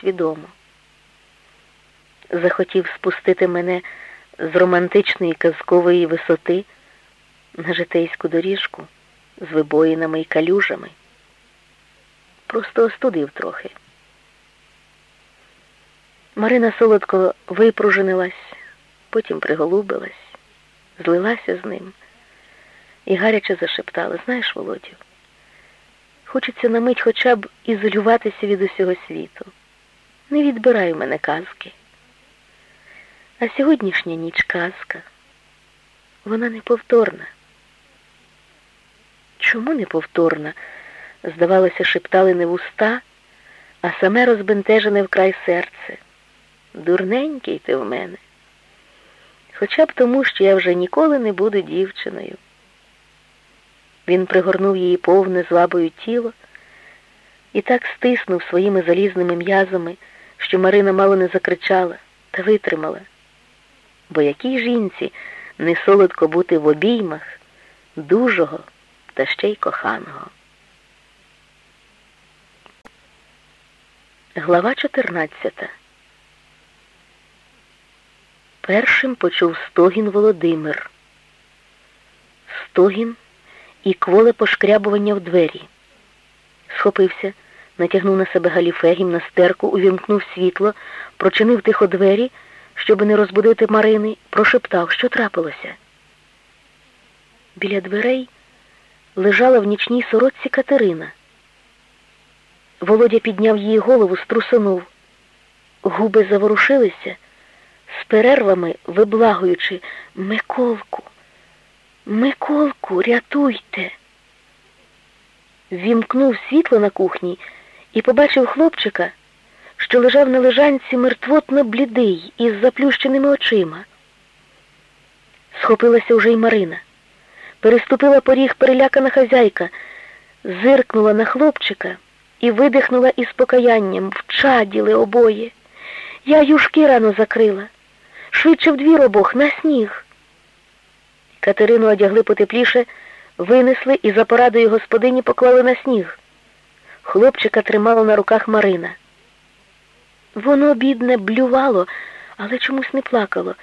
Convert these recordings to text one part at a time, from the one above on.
свідомо. Захотів спустити мене з романтичної казкової висоти на житейську доріжку з вибоїнами і калюжами. Просто остудив трохи. Марина солодко випружинилась, потім приголубилась, злилася з ним і гаряче зашептала, знаєш, Володю, хочеться на мить хоча б ізолюватися від усього світу. Не відбирай у мене казки. А сьогоднішня ніч казка, вона неповторна. Чому неповторна? Здавалося, шептали не вуста, а саме розбентежене вкрай серце. Дурненький ти в мене. Хоча б тому, що я вже ніколи не буду дівчиною. Він пригорнув її повне звабою тіло і так стиснув своїми залізними м'язами, що Марина мало не закричала та витримала. Бо якій жінці не солодко бути в обіймах дужого та ще й коханого. Глава 14 Першим почув стогін Володимир. Стогін і кволе пошкрябування в двері. Схопився, натягнув на себе галіфе, гімнастерку, увімкнув світло, прочинив тихо двері, щоб не розбудити Марини, прошептав, що трапилося. Біля дверей лежала в нічній сорочці Катерина. Володя підняв її голову, струсонув. Губи заворушилися, з перервами виблагуючи Миколку, Миколку, рятуйте. Вімкнув світло на кухні і побачив хлопчика, що лежав на лежанці мертвотно блідий із заплющеними очима. Схопилася уже й Марина. Переступила поріг перелякана хазяйка, зиркнула на хлопчика і видихнула із покаянням. Вчаділи обоє. Я юшки рано закрила. Швидше в двір обох, на сніг. Катерину одягли потепліше, винесли і за порадою господині поклали на сніг. Хлопчика тримала на руках Марина. Воно, бідне, блювало, але чомусь не плакало.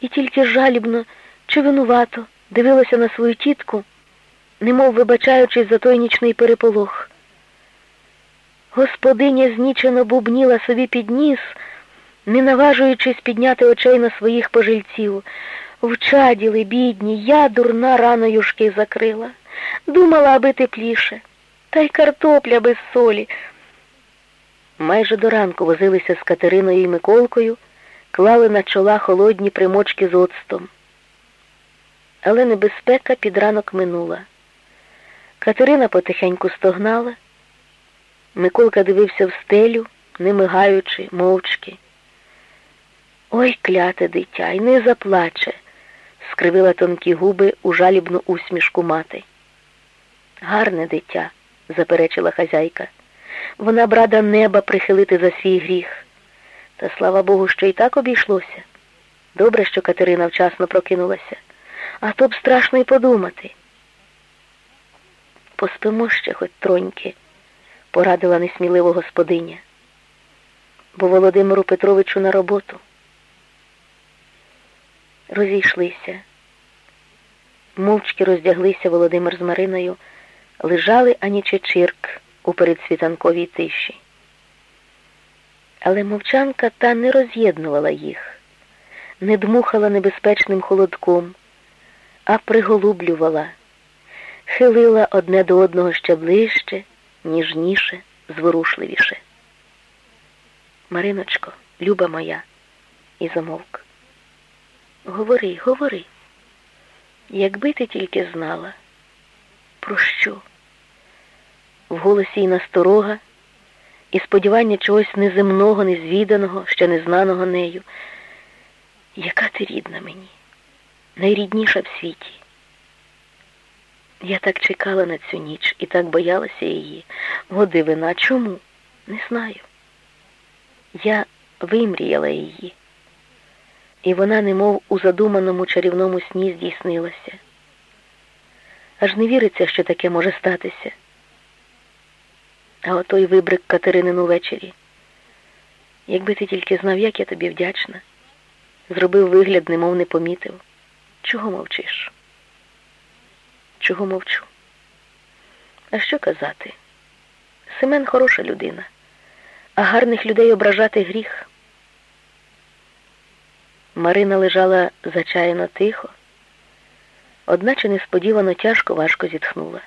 І тільки жалібно чи винувато дивилося на свою тітку, немов вибачаючись за той нічний переполох. Господиня знічено бубніла собі під ніс, не наважуючись підняти очей на своїх пожильців. Вчаділи, бідні, я дурна рано юшки закрила. Думала, аби тепліше. Та й картопля без солі. Майже до ранку возилися з Катериною і Миколкою, клали на чола холодні примочки з оцтом. Але небезпека під ранок минула. Катерина потихеньку стогнала. Миколка дивився в стелю, не мигаючи, мовчки. Ой, кляте дитя, й не заплаче, скривила тонкі губи у жалібну усмішку мати. Гарне дитя, заперечила хазяйка. Вона б рада неба прихилити за свій гріх. Та слава Богу, що і так обійшлося. Добре, що Катерина вчасно прокинулася, а то б страшно й подумати. Поспимо ще хоч троньки, порадила несміливо господиня, бо Володимиру Петровичу на роботу. Розійшлися. Мовчки роздяглися Володимир з Мариною, лежали ані чечірк у передсвітанковій тиші. Але мовчанка та не роз'єднувала їх, не дмухала небезпечним холодком, а приголублювала, хилила одне до одного ще ближче, ніжніше, зворушливіше. Мариночко, люба моя, і замовк. Говори, говори, якби ти тільки знала, про що? В голосі й насторога, і сподівання чогось неземного, незвіданого, ще незнаного нею. Яка ти рідна мені, найрідніша в світі. Я так чекала на цю ніч і так боялася її. Годи вина чому? Не знаю. Я вимріяла її і вона, немов у задуманому чарівному сні, здійснилася. Аж не віриться, що таке може статися. А отой вибрик Катеринину ввечері. Якби ти тільки знав, як я тобі вдячна, зробив вигляд, немов не помітив. Чого мовчиш? Чого мовчу? А що казати? Семен хороша людина, а гарних людей ображати гріх. Марина лежала зачаяно тихо, одначе несподівано тяжко важко зітхнула.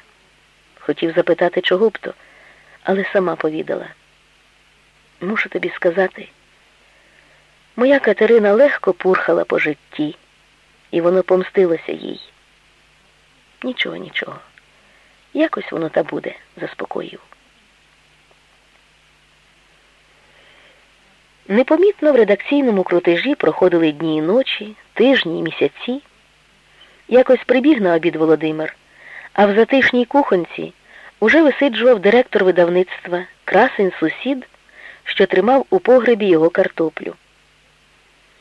Хотів запитати, чого б то, але сама повідала. Мушу тобі сказати, моя Катерина легко пурхала по житті, і воно помстилося їй. Нічого, нічого. Якось воно та буде, заспокоїв. Непомітно в редакційному крутежі проходили дні і ночі, тижні і місяці. Якось прибіг на обід Володимир, а в затишній кухонці уже висиджував директор видавництва, красень сусід, що тримав у погребі його картоплю.